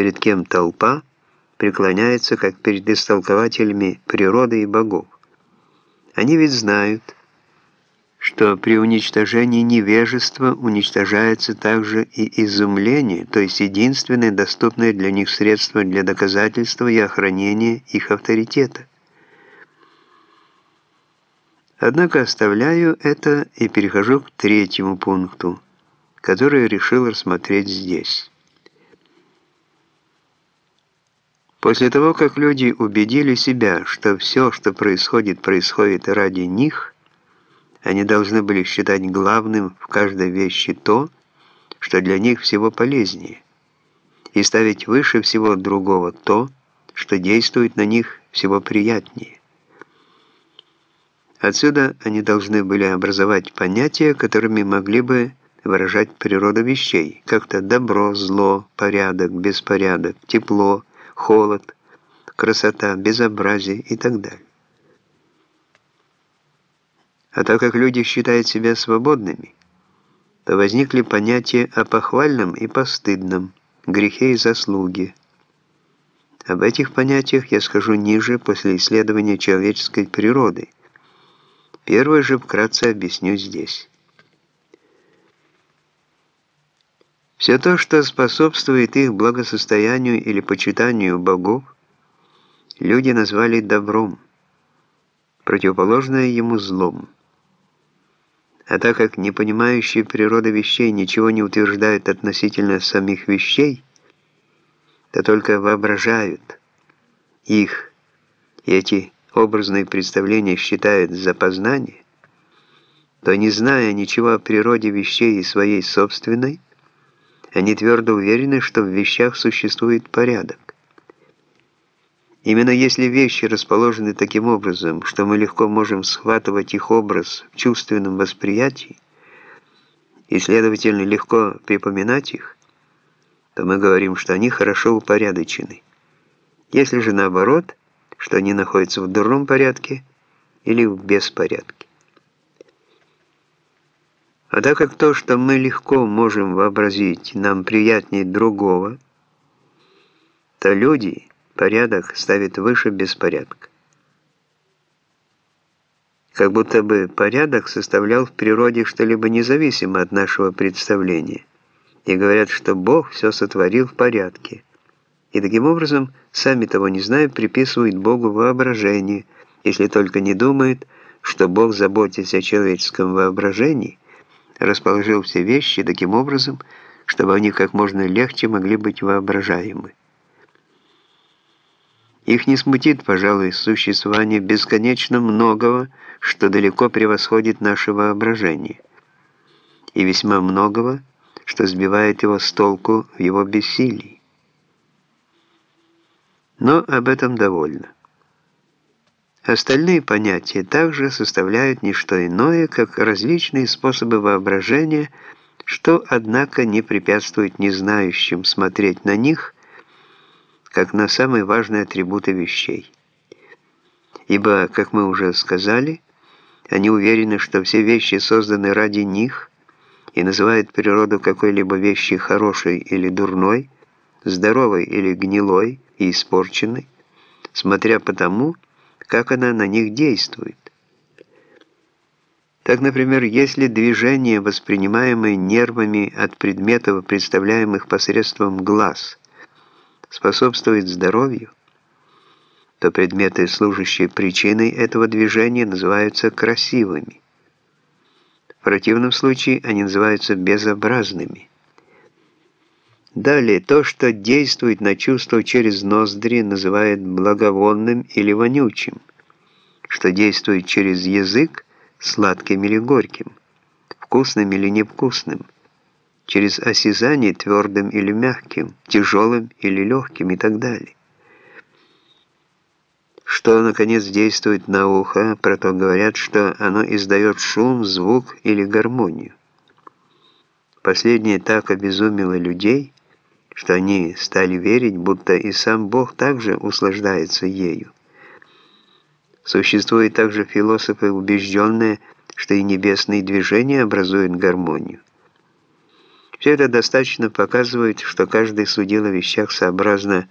перед кем толпа, преклоняется, как перед истолкователями природы и богов. Они ведь знают, что при уничтожении невежества уничтожается также и изумление, то есть единственное доступное для них средство для доказательства и охранения их авторитета. Однако оставляю это и перехожу к третьему пункту, который решил рассмотреть здесь. После того, как люди убедили себя, что все, что происходит, происходит ради них, они должны были считать главным в каждой вещи то, что для них всего полезнее, и ставить выше всего другого то, что действует на них всего приятнее. Отсюда они должны были образовать понятия, которыми могли бы выражать природу вещей, как-то добро, зло, порядок, беспорядок, тепло, холод, красота, безобразие и так далее. А так как люди считают себя свободными, то возникли понятия о похвальном и постыдном, грехе и заслуге. Об этих понятиях я скажу ниже после исследования человеческой природы – Первое же вкратце объясню здесь. Все то, что способствует их благосостоянию или почитанию богов, люди назвали добром, противоположное ему злом. А так как не понимающие природы вещей ничего не утверждают относительно самих вещей, то только воображают их, и эти образные представления считают за познание, то, не зная ничего о природе вещей и своей собственной, они твердо уверены, что в вещах существует порядок. Именно если вещи расположены таким образом, что мы легко можем схватывать их образ в чувственном восприятии, и, следовательно, легко припоминать их, то мы говорим, что они хорошо упорядочены. Если же наоборот – что они находятся в дурном порядке или в беспорядке. А так как то, что мы легко можем вообразить, нам приятнее другого, то люди порядок ставят выше беспорядка. Как будто бы порядок составлял в природе что-либо независимо от нашего представления. И говорят, что Бог все сотворил в порядке – и таким образом, сами того не зная, приписывают Богу воображение, если только не думают, что Бог, заботясь о человеческом воображении, расположил все вещи таким образом, чтобы они как можно легче могли быть воображаемы. Их не смутит, пожалуй, существование бесконечно многого, что далеко превосходит наше воображение, и весьма многого, что сбивает его с толку в его бессилии. Но об этом довольно. Остальные понятия также составляют не что иное, как различные способы воображения, что, однако, не препятствует незнающим смотреть на них, как на самые важные атрибуты вещей. Ибо, как мы уже сказали, они уверены, что все вещи созданы ради них и называют природу какой-либо вещи хорошей или дурной, здоровой или гнилой, и испорчены, смотря по тому, как она на них действует. Так, например, если движение, воспринимаемое нервами от предметов, представляемых посредством глаз, способствует здоровью, то предметы, служащие причиной этого движения, называются красивыми. В противном случае они называются безобразными. Далее, то, что действует на чувство через ноздри, называют благовонным или вонючим, что действует через язык – сладким или горьким, вкусным или невкусным, через осязание – твердым или мягким, тяжелым или легким и так далее. Что, наконец, действует на ухо, про то говорят, что оно издает шум, звук или гармонию. Последнее так обезумело людей – что они стали верить, будто и сам Бог также услаждается ею. Существуют также философы, убежденные, что и небесные движения образуют гармонию. Все это достаточно показывает, что каждый судил о вещах сообразно